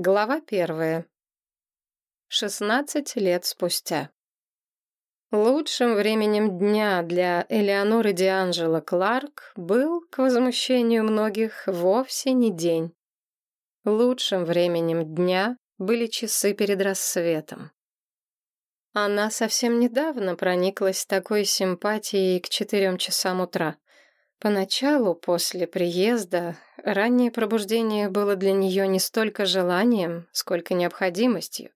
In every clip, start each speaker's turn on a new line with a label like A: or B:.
A: Глава первая. Шестнадцать лет спустя. Лучшим временем дня для Элеоноры Дианджело Кларк был, к возмущению многих, вовсе не день. Лучшим временем дня были часы перед рассветом. Она совсем недавно прониклась такой симпатией к четырем часам утра. Поначалу, после приезда, раннее пробуждение было для нее не столько желанием, сколько необходимостью,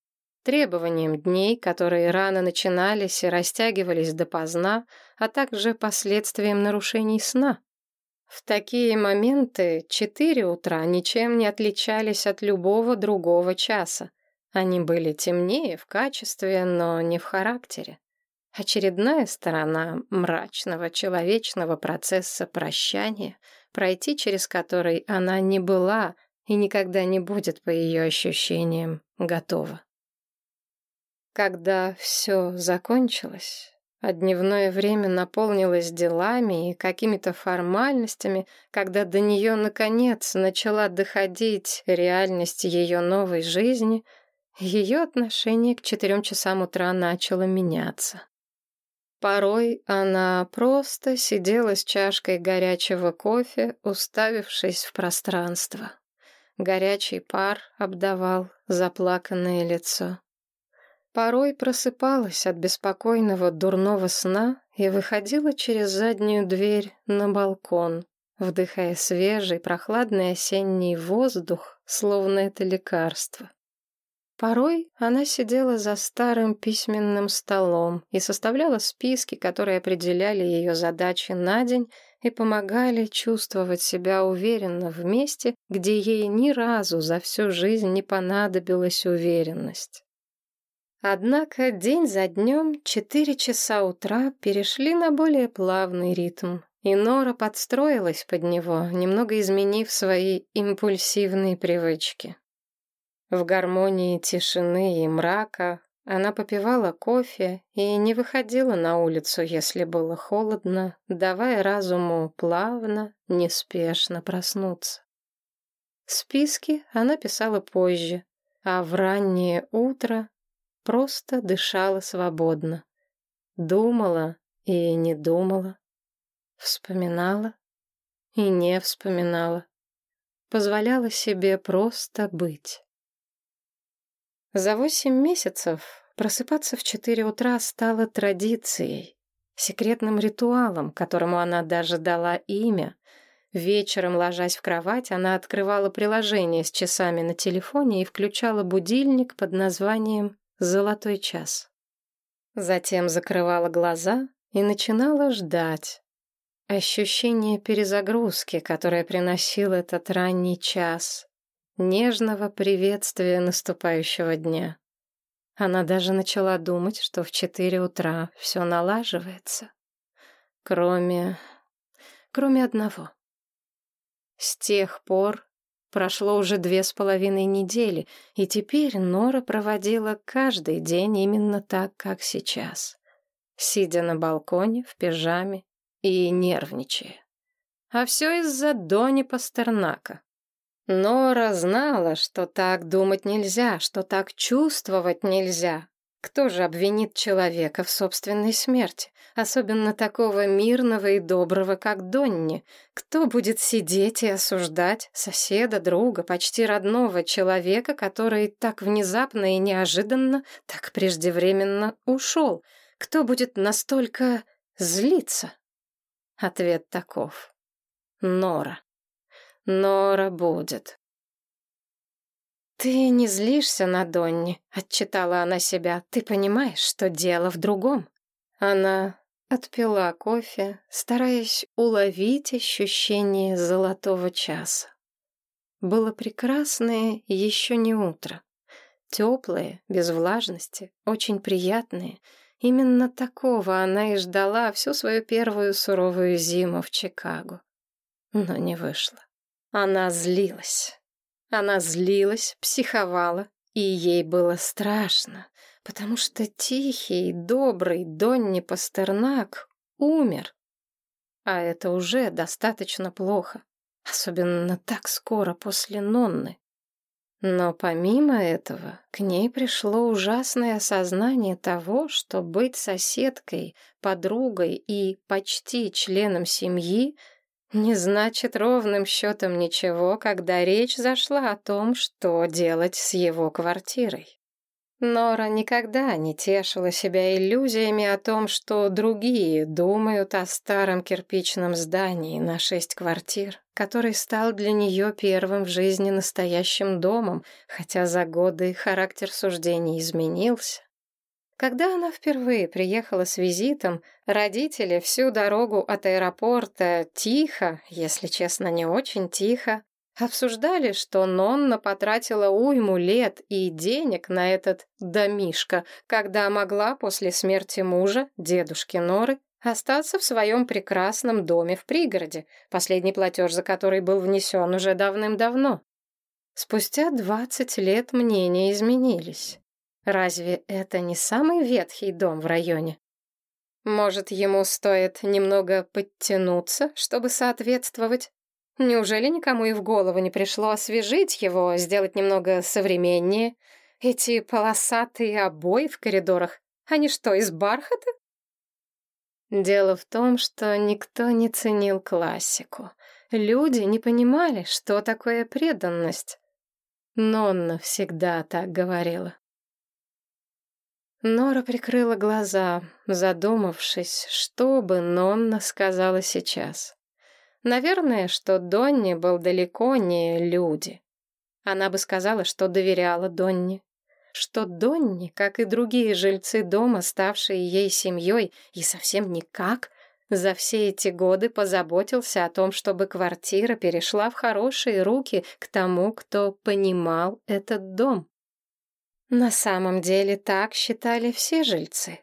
A: требованием дней, которые рано начинались и растягивались допоздна, а также последствием нарушений сна. В такие моменты четыре утра ничем не отличались от любого другого часа. Они были темнее в качестве, но не в характере. Очередная сторона мрачного человечного процесса прощания, пройти через который она не была и никогда не будет, по ее ощущениям, готова. Когда все закончилось, а дневное время наполнилось делами и какими-то формальностями, когда до нее, наконец, начала доходить реальность ее новой жизни, ее отношение к четырем часам утра начало меняться. Порой она просто сидела с чашкой горячего кофе, уставившись в пространство. Горячий пар обдавал заплаканное лицо. Порой просыпалась от беспокойного дурного сна и выходила через заднюю дверь на балкон, вдыхая свежий прохладный осенний воздух, словно это лекарство. Порой она сидела за старым письменным столом и составляла списки, которые определяли ее задачи на день и помогали чувствовать себя уверенно в месте, где ей ни разу за всю жизнь не понадобилась уверенность. Однако день за днем четыре часа утра перешли на более плавный ритм, и Нора подстроилась под него, немного изменив свои импульсивные привычки. В гармонии тишины и мрака она попивала кофе и не выходила на улицу, если было холодно, давая разуму плавно, неспешно проснуться. Списки она писала позже, а в раннее утро просто дышала свободно. Думала и не думала, вспоминала и не вспоминала, позволяла себе просто быть. За восемь месяцев просыпаться в четыре утра стало традицией, секретным ритуалом, которому она даже дала имя. Вечером, ложась в кровать, она открывала приложение с часами на телефоне и включала будильник под названием «Золотой час». Затем закрывала глаза и начинала ждать. Ощущение перезагрузки, которое приносил этот ранний час, нежного приветствия наступающего дня. Она даже начала думать, что в четыре утра все налаживается. Кроме... кроме одного. С тех пор прошло уже две с половиной недели, и теперь Нора проводила каждый день именно так, как сейчас. Сидя на балконе, в пижаме и нервничая. А все из-за Дони Пастернака. Нора знала, что так думать нельзя, что так чувствовать нельзя. Кто же обвинит человека в собственной смерти, особенно такого мирного и доброго, как Донни? Кто будет сидеть и осуждать соседа, друга, почти родного человека, который так внезапно и неожиданно, так преждевременно ушел? Кто будет настолько злиться? Ответ таков. Нора. Нора будет. «Ты не злишься на Донни», — отчитала она себя. «Ты понимаешь, что дело в другом». Она отпила кофе, стараясь уловить ощущение золотого часа. Было прекрасное еще не утро. Теплое, без влажности, очень приятное. Именно такого она и ждала всю свою первую суровую зиму в Чикаго. Но не вышло. Она злилась. Она злилась, психовала, и ей было страшно, потому что тихий, добрый Донни Пастернак умер. А это уже достаточно плохо, особенно так скоро после Нонны. Но помимо этого, к ней пришло ужасное осознание того, что быть соседкой, подругой и почти членом семьи не значит ровным счетом ничего, когда речь зашла о том, что делать с его квартирой. Нора никогда не тешила себя иллюзиями о том, что другие думают о старом кирпичном здании на шесть квартир, который стал для нее первым в жизни настоящим домом, хотя за годы характер суждений изменился. Когда она впервые приехала с визитом, родители всю дорогу от аэропорта тихо, если честно, не очень тихо, Обсуждали, что Нонна потратила уйму лет и денег на этот домишко, когда могла после смерти мужа, дедушки Норы, остаться в своем прекрасном доме в пригороде, последний платеж за который был внесен уже давным-давно. Спустя двадцать лет мнения изменились. Разве это не самый ветхий дом в районе? Может, ему стоит немного подтянуться, чтобы соответствовать? Неужели никому и в голову не пришло освежить его, сделать немного современнее? Эти полосатые обои в коридорах, они что, из бархата? Дело в том, что никто не ценил классику. Люди не понимали, что такое преданность. Нонна всегда так говорила. Нора прикрыла глаза, задумавшись, что бы Нонна сказала сейчас. Наверное, что Донни был далеко не люди. Она бы сказала, что доверяла Донни. Что Донни, как и другие жильцы дома, ставшие ей семьей, и совсем никак, за все эти годы позаботился о том, чтобы квартира перешла в хорошие руки к тому, кто понимал этот дом. На самом деле так считали все жильцы.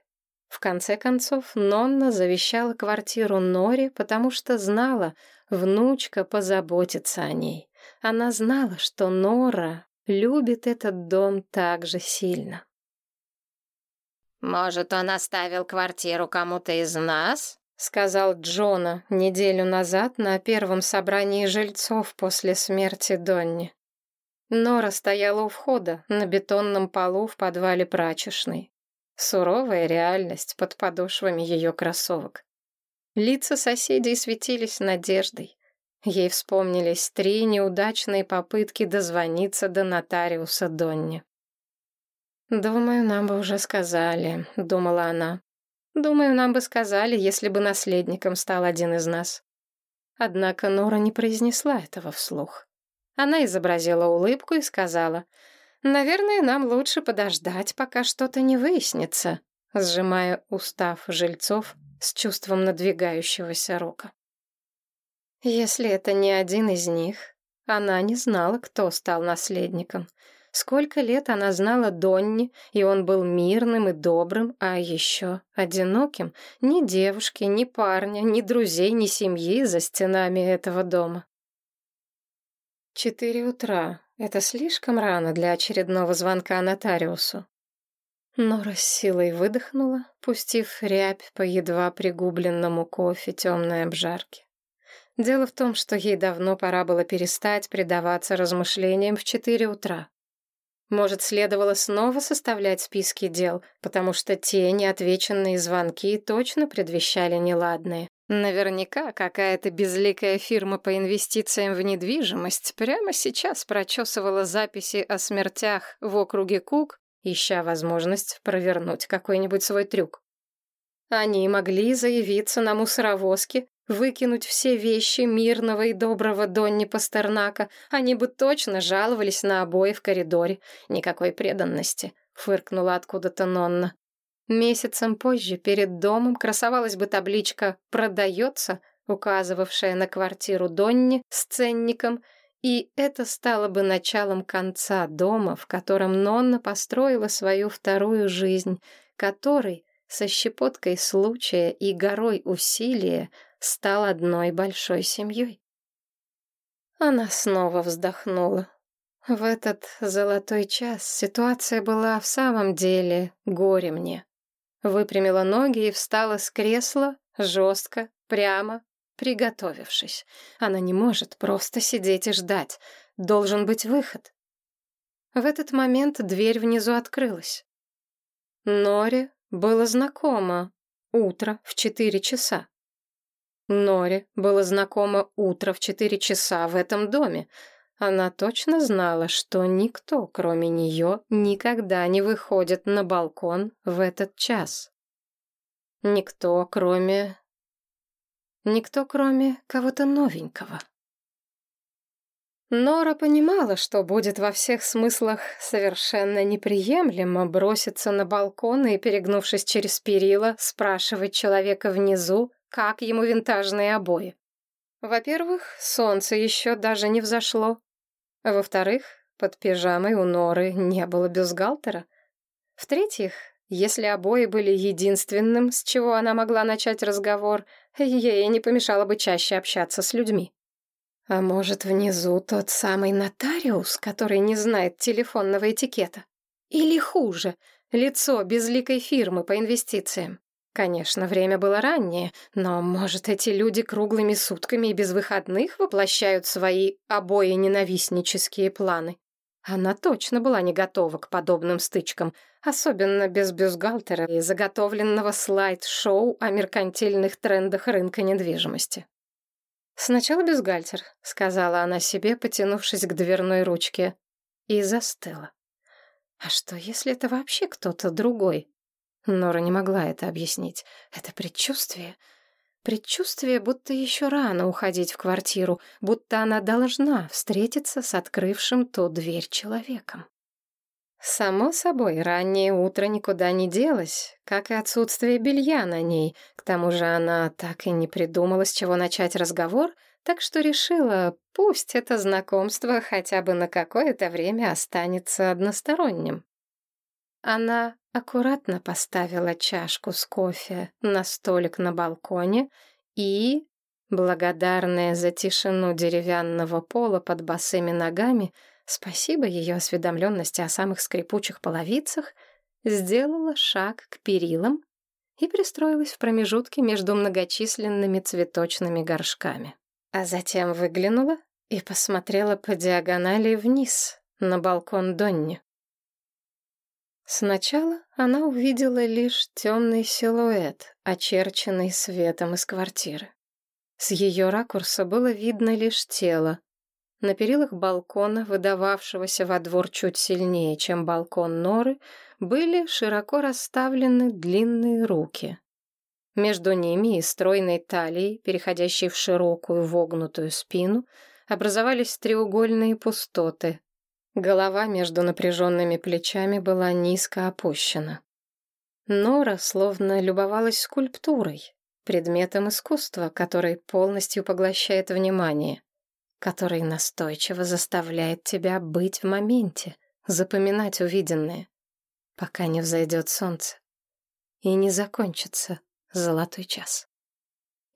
A: В конце концов, Нонна завещала квартиру Норе, потому что знала, внучка позаботится о ней. Она знала, что Нора любит этот дом так же сильно.
B: «Может, он оставил квартиру кому-то из нас?»
A: — сказал Джона неделю назад на первом собрании жильцов после смерти Донни. Нора стояла у входа на бетонном полу в подвале прачечной. Суровая реальность под подошвами ее кроссовок. Лица соседей светились надеждой. Ей вспомнились три неудачные попытки дозвониться до нотариуса Донни. «Думаю, нам бы уже сказали», — думала она. «Думаю, нам бы сказали, если бы наследником стал один из нас». Однако Нора не произнесла этого вслух. Она изобразила улыбку и сказала — Наверное, нам лучше подождать, пока что-то не выяснится, сжимая устав жильцов с чувством надвигающегося рока. Если это не один из них, она не знала, кто стал наследником. Сколько лет она знала Донни, и он был мирным и добрым, а еще одиноким. Ни девушки, ни парня, ни друзей, ни семьи за стенами этого дома. Четыре утра. Это слишком рано для очередного звонка нотариусу. Нора с силой выдохнула, пустив рябь по едва пригубленному кофе темной обжарки. Дело в том, что ей давно пора было перестать предаваться размышлениям в четыре утра. Может, следовало снова составлять списки дел, потому что те неотвеченные звонки точно предвещали неладное. Наверняка какая-то безликая фирма по инвестициям в недвижимость прямо сейчас прочесывала записи о смертях в округе Кук, ища возможность провернуть какой-нибудь свой трюк. Они могли заявиться на мусоровозке, выкинуть все вещи мирного и доброго Донни Пастернака. Они бы точно жаловались на обои в коридоре. Никакой преданности, фыркнула откуда-то Нонна. Месяцем позже перед домом красовалась бы табличка «Продается», указывавшая на квартиру Донни с ценником, и это стало бы началом конца дома, в котором Нонна построила свою вторую жизнь, который со щепоткой случая и горой усилия стал одной большой семьей. Она снова вздохнула. В этот золотой час ситуация была в самом деле горе мне. Выпрямила ноги и встала с кресла, жестко, прямо, приготовившись. Она не может просто сидеть и ждать. Должен быть выход. В этот момент дверь внизу открылась. Норе было знакомо утро в четыре часа. Норе было знакомо утро в четыре часа в этом доме. Она точно знала, что никто, кроме нее, никогда не выходит на балкон в этот час. Никто, кроме... Никто, кроме кого-то новенького. Нора понимала, что будет во всех смыслах совершенно неприемлемо броситься на балкон и, перегнувшись через перила, спрашивать человека внизу, как ему винтажные обои. Во-первых, солнце еще даже не взошло. Во-вторых, под пижамой у Норы не было бюстгальтера. В-третьих, если обои были единственным, с чего она могла начать разговор, ей не помешало бы чаще общаться с людьми. А может, внизу тот самый нотариус, который не знает телефонного этикета? Или хуже, лицо безликой фирмы по инвестициям? Конечно, время было раннее, но, может, эти люди круглыми сутками и без выходных воплощают свои обои ненавистнические планы? Она точно была не готова к подобным стычкам, особенно без бюстгальтера и заготовленного слайд-шоу о меркантильных трендах рынка недвижимости. «Сначала бюстгальтер», — сказала она себе, потянувшись к дверной ручке, и застыла. «А что, если это вообще кто-то другой?» Нора не могла это объяснить. Это предчувствие. Предчувствие, будто еще рано уходить в квартиру, будто она должна встретиться с открывшим ту дверь человеком. Само собой, раннее утро никуда не делось, как и отсутствие белья на ней. К тому же она так и не придумала, с чего начать разговор, так что решила, пусть это знакомство хотя бы на какое-то время останется односторонним. Она аккуратно поставила чашку с кофе на столик на балконе и, благодарная за тишину деревянного пола под босыми ногами, спасибо ее осведомленности о самых скрипучих половицах, сделала шаг к перилам и пристроилась в промежутке между многочисленными цветочными горшками. А затем выглянула и посмотрела по диагонали вниз, на балкон Донни. Сначала она увидела лишь темный силуэт, очерченный светом из квартиры. С ее ракурса было видно лишь тело, на перилах балкона, выдававшегося во двор чуть сильнее, чем балкон Норы, были широко расставлены длинные руки. Между ними и стройной талией, переходящей в широкую вогнутую спину, образовались треугольные пустоты. Голова между напряженными плечами была низко опущена. Нора словно любовалась скульптурой, предметом искусства, который полностью поглощает внимание который настойчиво заставляет тебя быть в моменте, запоминать увиденное, пока не взойдет солнце и не закончится золотой час.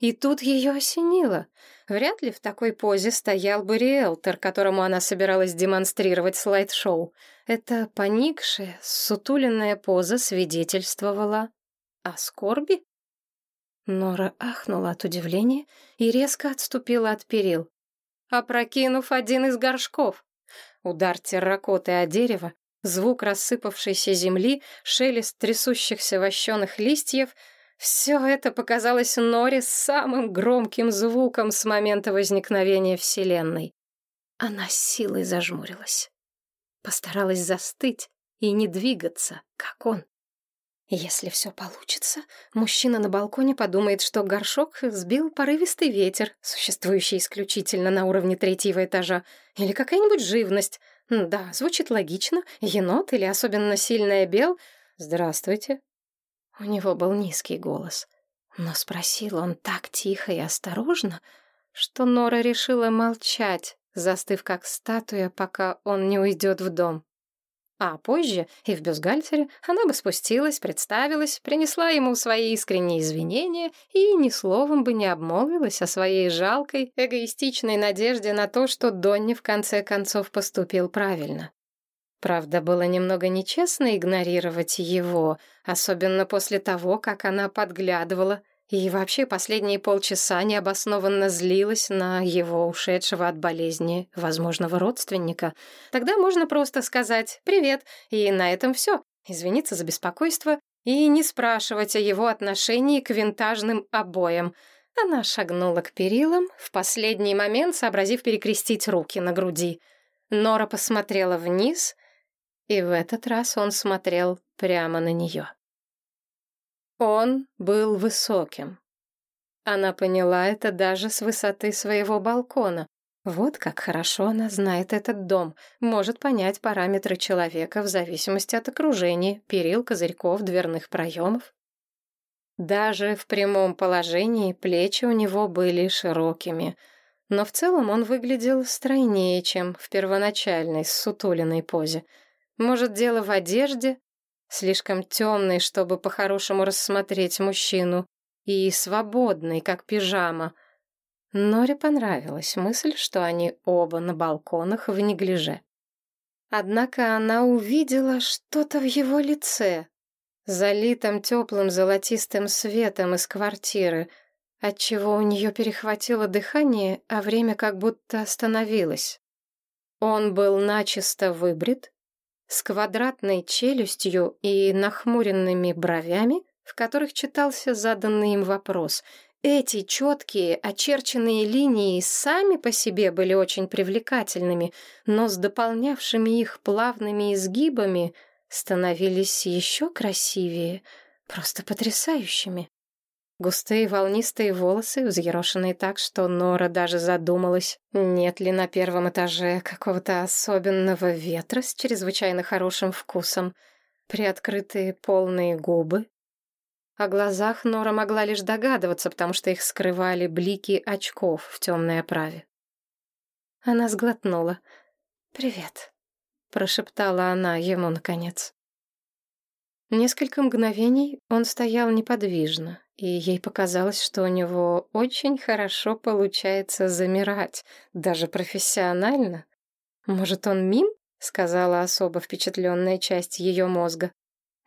A: И тут ее осенило. Вряд ли в такой позе стоял бы риэлтор, которому она собиралась демонстрировать слайд-шоу. Эта поникшая, сутуленная поза свидетельствовала о скорби. Нора ахнула от удивления и резко отступила от перил опрокинув один из горшков. Удар терракоты о дерево, звук рассыпавшейся земли, шелест трясущихся вощеных листьев — все это показалось Норе самым громким звуком с момента возникновения Вселенной. Она силой зажмурилась. Постаралась застыть и не двигаться, как он. Если все получится, мужчина на балконе подумает, что горшок сбил порывистый ветер, существующий исключительно на уровне третьего этажа, или какая-нибудь живность. Да, звучит логично. Енот или особенно сильная бел. «Здравствуйте». У него был низкий голос. Но спросил он так тихо и осторожно, что Нора решила молчать, застыв как статуя, пока он не уйдет в дом. А позже, и в бюстгальтере, она бы спустилась, представилась, принесла ему свои искренние извинения и ни словом бы не обмолвилась о своей жалкой, эгоистичной надежде на то, что Донни в конце концов поступил правильно. Правда, было немного нечестно игнорировать его, особенно после того, как она подглядывала И вообще последние полчаса необоснованно злилась на его ушедшего от болезни возможного родственника. Тогда можно просто сказать «привет», и на этом все. Извиниться за беспокойство и не спрашивать о его отношении к винтажным обоям. Она шагнула к перилам, в последний момент сообразив перекрестить руки на груди. Нора посмотрела вниз, и в этот раз он смотрел прямо на нее. Он был высоким. Она поняла это даже с высоты своего балкона. Вот как хорошо она знает этот дом, может понять параметры человека в зависимости от окружения, перил, козырьков, дверных проемов. Даже в прямом положении плечи у него были широкими, но в целом он выглядел стройнее, чем в первоначальной сутулиной позе. Может, дело в одежде, слишком темный, чтобы по-хорошему рассмотреть мужчину, и свободный, как пижама. Норе понравилась мысль, что они оба на балконах в неглиже. Однако она увидела что-то в его лице, залитом теплым золотистым светом из квартиры, отчего у нее перехватило дыхание, а время как будто остановилось. Он был начисто выбрит, с квадратной челюстью и нахмуренными бровями, в которых читался заданный им вопрос. Эти четкие, очерченные линии сами по себе были очень привлекательными, но с дополнявшими их плавными изгибами становились еще красивее, просто потрясающими. Густые волнистые волосы, взъерошенные так, что Нора даже задумалась, нет ли на первом этаже какого-то особенного ветра с чрезвычайно хорошим вкусом, приоткрытые полные губы. О глазах Нора могла лишь догадываться, потому что их скрывали блики очков в темной оправе. Она сглотнула. «Привет», — прошептала она ему наконец. Несколько мгновений он стоял неподвижно, и ей показалось, что у него очень хорошо получается замирать, даже профессионально. «Может, он мим?» — сказала особо впечатленная часть ее мозга.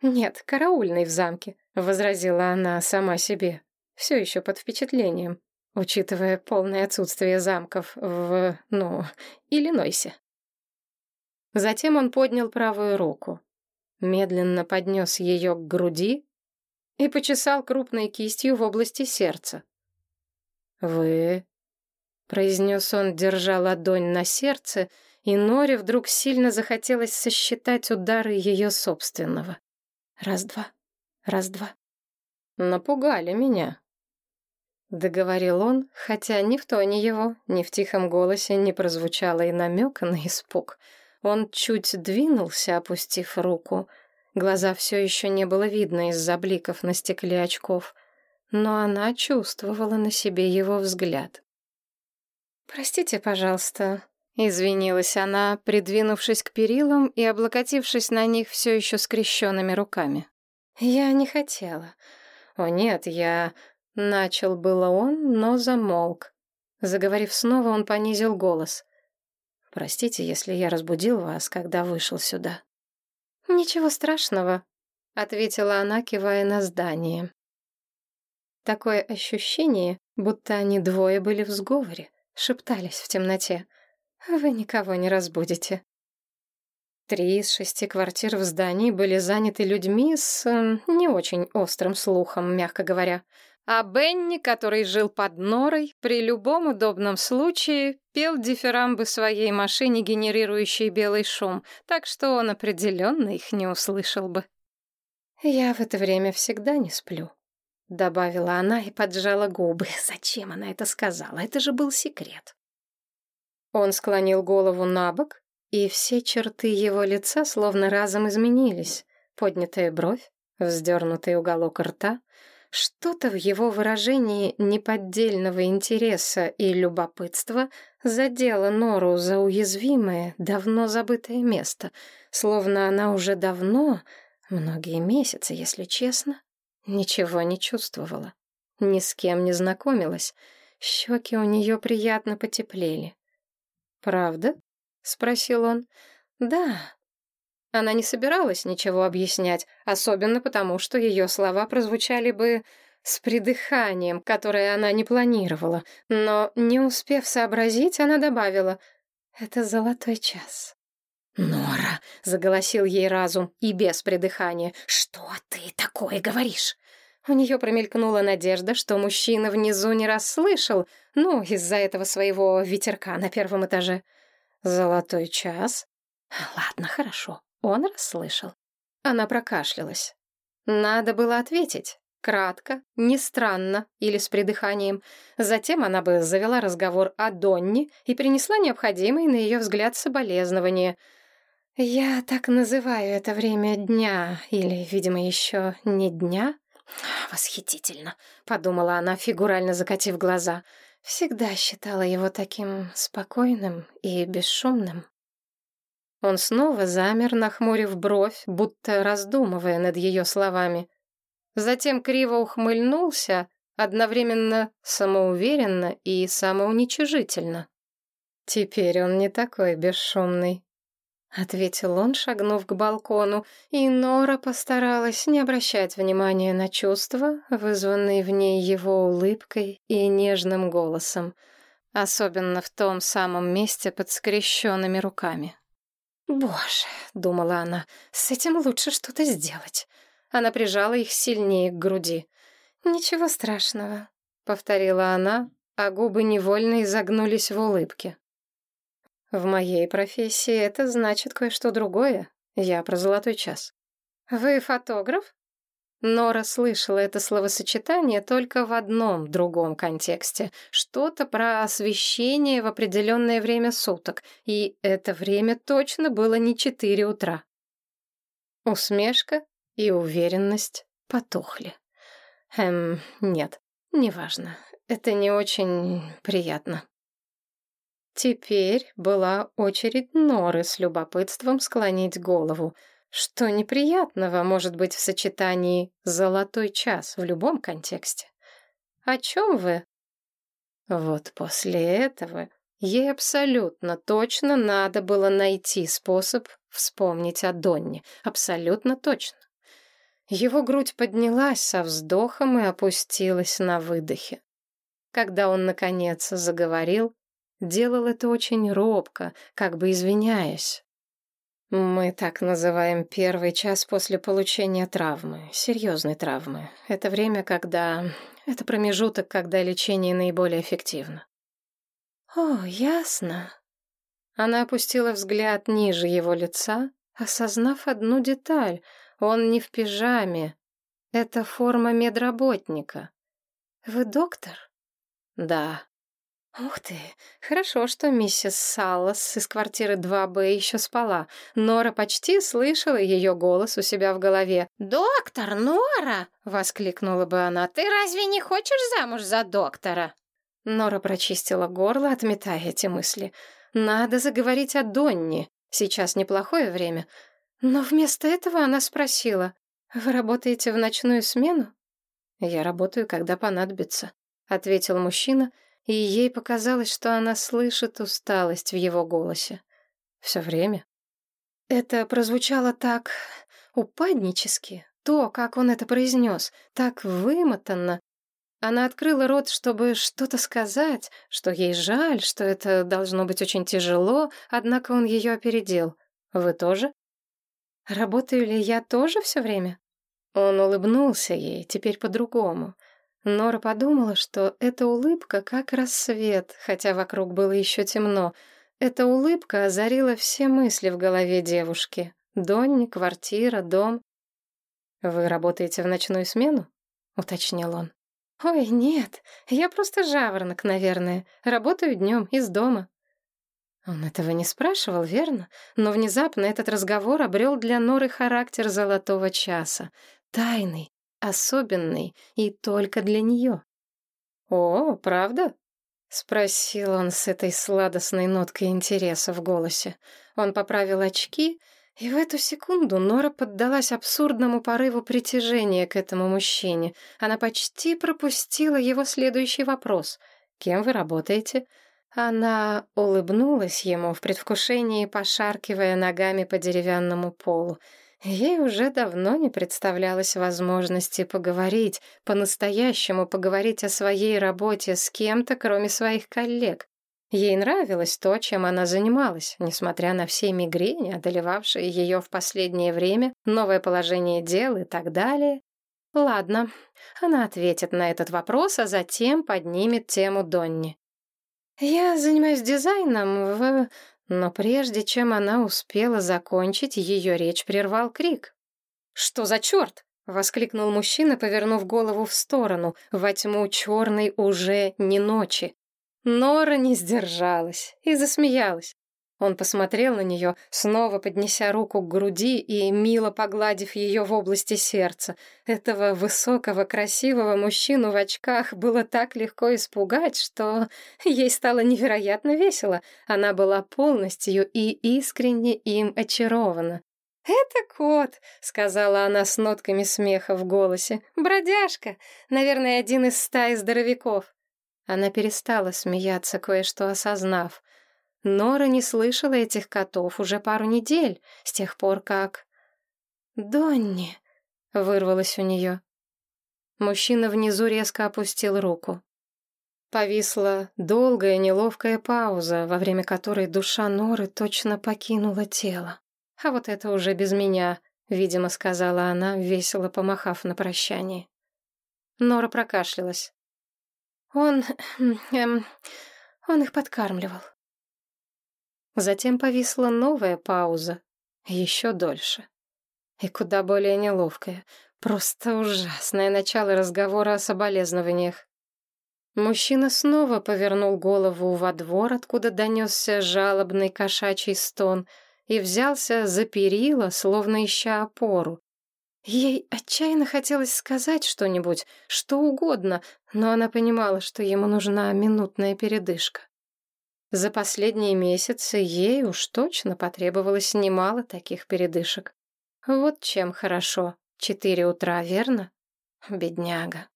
A: «Нет, караульный в замке», — возразила она сама себе, все еще под впечатлением, учитывая полное отсутствие замков в, ну, Иллинойсе. Затем он поднял правую руку, медленно поднес ее к груди и почесал крупной кистью в области сердца. «Вы...» — произнес он, держа ладонь на сердце, и Норе вдруг сильно захотелось сосчитать удары ее собственного. Раз-два, раз-два. «Напугали меня», — договорил он, хотя ни в тоне его, ни в тихом голосе не прозвучало и намека на испуг. Он чуть двинулся, опустив руку — Глаза все еще не было видно из-за бликов на стекле очков, но она чувствовала на себе его взгляд. «Простите, пожалуйста», — извинилась она, придвинувшись к перилам и облокотившись на них все еще скрещенными руками. «Я не хотела. О нет, я...» — начал было он, но замолк. Заговорив снова, он понизил голос. «Простите, если я разбудил вас, когда вышел сюда». «Ничего страшного», — ответила она, кивая на здание. Такое ощущение, будто они двое были в сговоре, шептались в темноте. «Вы никого не разбудите». Три из шести квартир в здании были заняты людьми с э, не очень острым слухом, мягко говоря. А Бенни, который жил под норой, при любом удобном случае пел дифирамбы своей машине, генерирующей белый шум, так что он определенно их не услышал бы. «Я в это время всегда не сплю», — добавила она и поджала губы. Зачем она это сказала? Это же был секрет. Он склонил голову на бок, и все черты его лица словно разом изменились. Поднятая бровь, вздернутый уголок рта, что-то в его выражении неподдельного интереса и любопытства задело Нору за уязвимое, давно забытое место, словно она уже давно, многие месяцы, если честно, ничего не чувствовала, ни с кем не знакомилась. Щеки у нее приятно потеплели. «Правда?» — спросил он. «Да», она не собиралась ничего объяснять, особенно потому, что ее слова прозвучали бы с придыханием, которое она не планировала, но, не успев сообразить, она добавила «Это золотой час».
B: «Нора!» — заголосил ей разум, и без придыхания. «Что ты такое говоришь?»
A: У нее промелькнула надежда, что мужчина внизу не расслышал, ну, из-за этого своего ветерка на первом этаже. «Золотой час?»
B: «Ладно, хорошо, он расслышал».
A: Она прокашлялась. Надо было ответить. Кратко, не странно или с придыханием. Затем она бы завела разговор о Донне и принесла необходимые, на ее взгляд, соболезнования. «Я так называю это время дня, или, видимо, еще не дня?»
B: «Восхитительно», —
A: подумала она, фигурально закатив глаза. Всегда считала его таким спокойным и бесшумным. Он снова замер, нахмурив бровь, будто раздумывая над ее словами. Затем криво ухмыльнулся, одновременно самоуверенно и самоуничижительно. Теперь он не такой бесшумный. — ответил он, шагнув к балкону, и Нора постаралась не обращать внимания на чувства, вызванные в ней его улыбкой и нежным голосом, особенно в том самом месте под скрещенными руками. «Боже», — думала она, — «с этим лучше что-то сделать». Она прижала их сильнее к груди. «Ничего страшного», — повторила она, а губы невольно изогнулись в улыбке. В моей профессии это значит кое-что другое. Я про золотой час. Вы фотограф? Нора слышала это словосочетание только в одном другом контексте. Что-то про освещение в определенное время суток. И это время точно было не четыре утра. Усмешка и уверенность потухли. Эм, нет, неважно. Это не очень приятно. Теперь была очередь Норы с любопытством склонить голову. Что неприятного может быть в сочетании «золотой час» в любом контексте? О чем вы? Вот после этого ей абсолютно точно надо было найти способ вспомнить о Донне. Абсолютно точно. Его грудь поднялась со вздохом и опустилась на выдохе. Когда он, наконец, заговорил, делал это очень робко, как бы извиняясь. Мы так называем первый час после получения травмы, серьезной травмы. Это время, когда... Это промежуток, когда лечение наиболее эффективно. О, ясно. Она опустила взгляд ниже его лица, осознав одну деталь. Он не в пижаме. Это форма медработника. Вы доктор? Да. Ух ты, хорошо, что миссис Саллас из квартиры 2Б еще спала. Нора почти слышала ее голос у себя в голове.
B: «Доктор, Нора!» — воскликнула бы она. «Ты разве не хочешь замуж за доктора?»
A: Нора прочистила горло, отметая эти мысли. «Надо заговорить о Донне. Сейчас неплохое время». Но вместо этого она спросила. «Вы работаете в ночную смену?» «Я работаю, когда понадобится», — ответил мужчина, — и ей показалось, что она слышит усталость в его голосе. Все время. Это прозвучало так упаднически, то, как он это произнес, так вымотанно. Она открыла рот, чтобы что-то сказать, что ей жаль, что это должно быть очень тяжело, однако он ее опередил. «Вы тоже?» «Работаю ли я тоже все время?» Он улыбнулся ей, теперь по-другому. Нора подумала, что эта улыбка как рассвет, хотя вокруг было еще темно. Эта улыбка озарила все мысли в голове девушки. Донни, квартира, дом. «Вы работаете в ночную смену?» — уточнил он. «Ой, нет, я просто жаворонок, наверное. Работаю днем, из дома». Он этого не спрашивал, верно? Но внезапно этот разговор обрел для Норы характер золотого часа. Тайный, особенный и только для нее. «О, правда?» — спросил он с этой сладостной ноткой интереса в голосе. Он поправил очки, и в эту секунду Нора поддалась абсурдному порыву притяжения к этому мужчине. Она почти пропустила его следующий вопрос. «Кем вы работаете?» Она улыбнулась ему в предвкушении, пошаркивая ногами по деревянному полу. Ей уже давно не представлялось возможности поговорить, по-настоящему поговорить о своей работе с кем-то, кроме своих коллег. Ей нравилось то, чем она занималась, несмотря на все мигрени, одолевавшие ее в последнее время, новое положение дел и так далее. Ладно, она ответит на этот вопрос, а затем поднимет тему Донни. «Я занимаюсь дизайном в...» Но прежде чем она успела закончить, ее речь прервал крик. «Что за черт?» — воскликнул мужчина, повернув голову в сторону, во тьму черной уже не ночи. Нора не сдержалась и засмеялась. Он посмотрел на нее, снова поднеся руку к груди и мило погладив ее в области сердца. Этого высокого, красивого мужчину в очках было так легко испугать, что ей стало невероятно весело. Она была полностью и искренне им очарована. «Это кот», — сказала она с нотками смеха в голосе. «Бродяжка. Наверное, один из стаи здоровяков». Она перестала смеяться, кое-что осознав. Нора не слышала этих котов уже пару недель, с тех пор как... «Донни!» — вырвалось у нее. Мужчина внизу резко опустил руку. Повисла долгая неловкая пауза, во время которой душа Норы точно покинула тело. «А вот это уже без меня», — видимо, сказала она, весело помахав на прощание. Нора прокашлялась. «Он... эм... он их подкармливал». Затем повисла новая пауза, еще дольше. И куда более неловкая, просто ужасное начало разговора о соболезнованиях. Мужчина снова повернул голову во двор, откуда донесся жалобный кошачий стон, и взялся за перила, словно ища опору. Ей отчаянно хотелось сказать что-нибудь, что угодно, но она понимала, что ему нужна минутная передышка. За последние месяцы ей уж точно потребовалось немало таких передышек. Вот чем хорошо. Четыре утра, верно? Бедняга.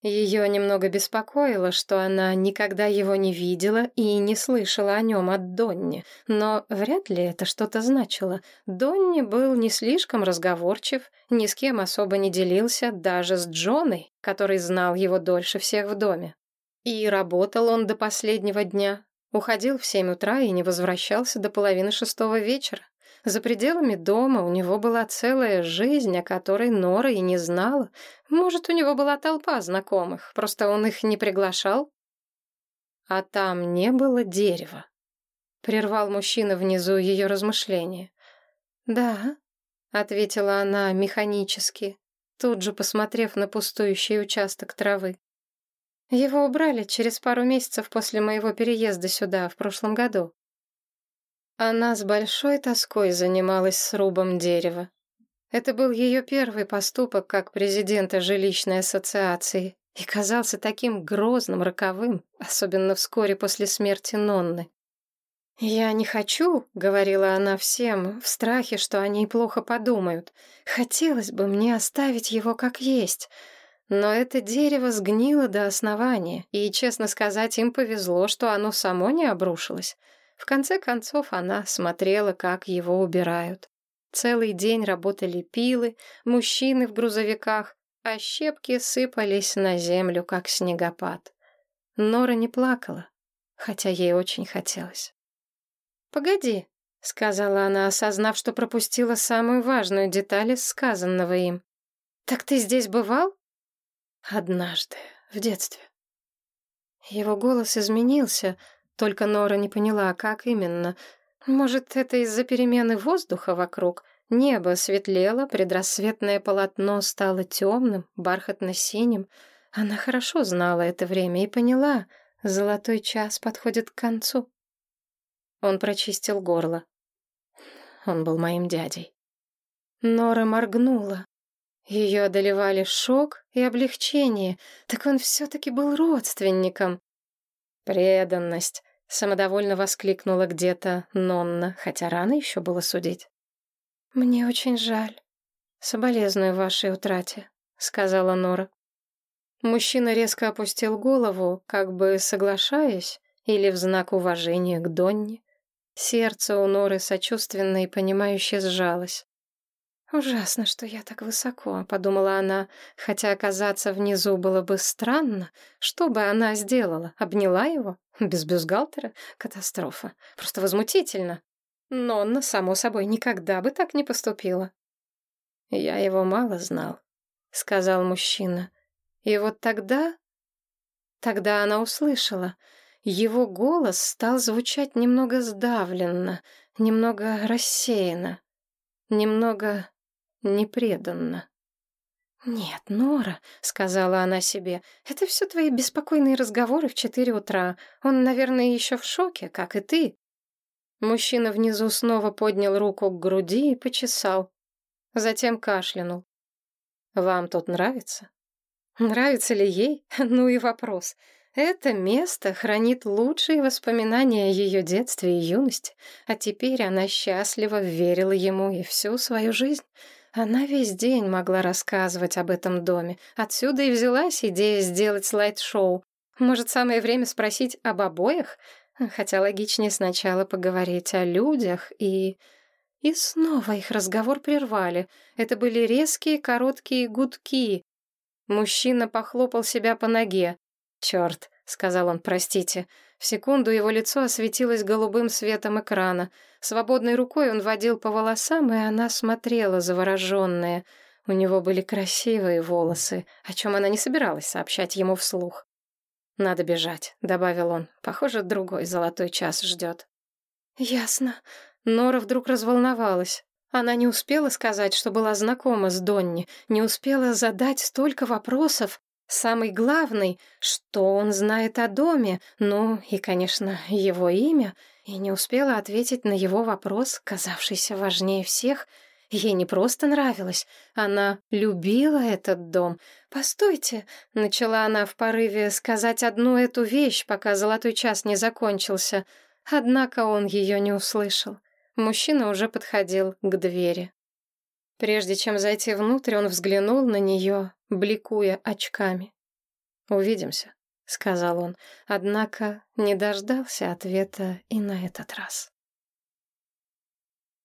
A: Ее немного беспокоило, что она никогда его не видела и не слышала о нем от Донни, но вряд ли это что-то значило. Донни был не слишком разговорчив, ни с кем особо не делился, даже с Джоной, который знал его дольше всех в доме. И работал он до последнего дня. Уходил в семь утра и не возвращался до половины шестого вечера. За пределами дома у него была целая жизнь, о которой Нора и не знала. Может, у него была толпа знакомых, просто он их не приглашал. А там не было дерева. Прервал мужчина внизу ее размышления. «Да», — ответила она механически, тут же посмотрев на пустующий участок травы. Его убрали через пару месяцев после моего переезда сюда, в прошлом году. Она с большой тоской занималась срубом дерева. Это был ее первый поступок как президента жилищной ассоциации и казался таким грозным, роковым, особенно вскоре после смерти Нонны. «Я не хочу», — говорила она всем, в страхе, что они плохо подумают. «Хотелось бы мне оставить его как есть». Но это дерево сгнило до основания, и, честно сказать, им повезло, что оно само не обрушилось. В конце концов, она смотрела, как его убирают. Целый день работали пилы, мужчины в грузовиках, а щепки сыпались на землю, как снегопад. Нора не плакала, хотя ей очень хотелось. «Погоди», — сказала она, осознав, что пропустила самую важную деталь из сказанного им. «Так ты здесь бывал?» Однажды, в детстве. Его голос изменился, только Нора не поняла, как именно. Может, это из-за перемены воздуха вокруг? Небо светлело, предрассветное полотно стало темным, бархатно-синим. Она хорошо знала это время и поняла, золотой час подходит к концу. Он прочистил горло. Он был моим дядей. Нора моргнула. Ее одолевали шок и облегчение. Так он все-таки был родственником. «Преданность», — самодовольно воскликнула где-то Нонна, хотя рано еще было судить. «Мне очень жаль. Соболезную вашей утрате», — сказала Нора. Мужчина резко опустил голову, как бы соглашаясь, или в знак уважения к Донне. Сердце у Норы сочувственно и понимающе сжалось. «Ужасно, что я так высоко», — подумала она, хотя оказаться внизу было бы странно. Что бы она сделала? Обняла его? Без бюстгальтера? Катастрофа. Просто возмутительно. Нонна, само собой, никогда бы так не поступила. «Я его мало знал», — сказал мужчина. И вот тогда... Тогда она услышала. Его голос стал звучать немного сдавленно, немного рассеянно, немного непреданно. «Нет, Нора», — сказала она себе, — «это все твои беспокойные разговоры в четыре утра. Он, наверное, еще в шоке, как и ты». Мужчина внизу снова поднял руку к груди и почесал. Затем кашлянул. «Вам тут нравится?» Нравится ли ей? Ну и вопрос. Это место хранит лучшие воспоминания о ее детстве и юности, а теперь она счастливо верила ему и всю свою жизнь. Она весь день могла рассказывать об этом доме. Отсюда и взялась идея сделать слайд-шоу. Может, самое время спросить об обоих? Хотя логичнее сначала поговорить о людях и... И снова их разговор прервали. Это были резкие короткие гудки. Мужчина похлопал себя по ноге. «Черт», — сказал он, — «простите». В секунду его лицо осветилось голубым светом экрана. Свободной рукой он водил по волосам, и она смотрела завороженная. У него были красивые волосы, о чем она не собиралась сообщать ему вслух. «Надо бежать», — добавил он. «Похоже, другой золотой час ждет». «Ясно». Нора вдруг разволновалась. Она не успела сказать, что была знакома с Донни, не успела задать столько вопросов, Самый главный, что он знает о доме, ну и, конечно, его имя, и не успела ответить на его вопрос, казавшийся важнее всех. Ей не просто нравилось, она любила этот дом. «Постойте», — начала она в порыве сказать одну эту вещь, пока золотой час не закончился. Однако он ее не услышал. Мужчина уже подходил к двери. Прежде чем зайти внутрь, он взглянул на нее, бликуя очками. «Увидимся», — сказал он, однако не дождался ответа и на этот раз.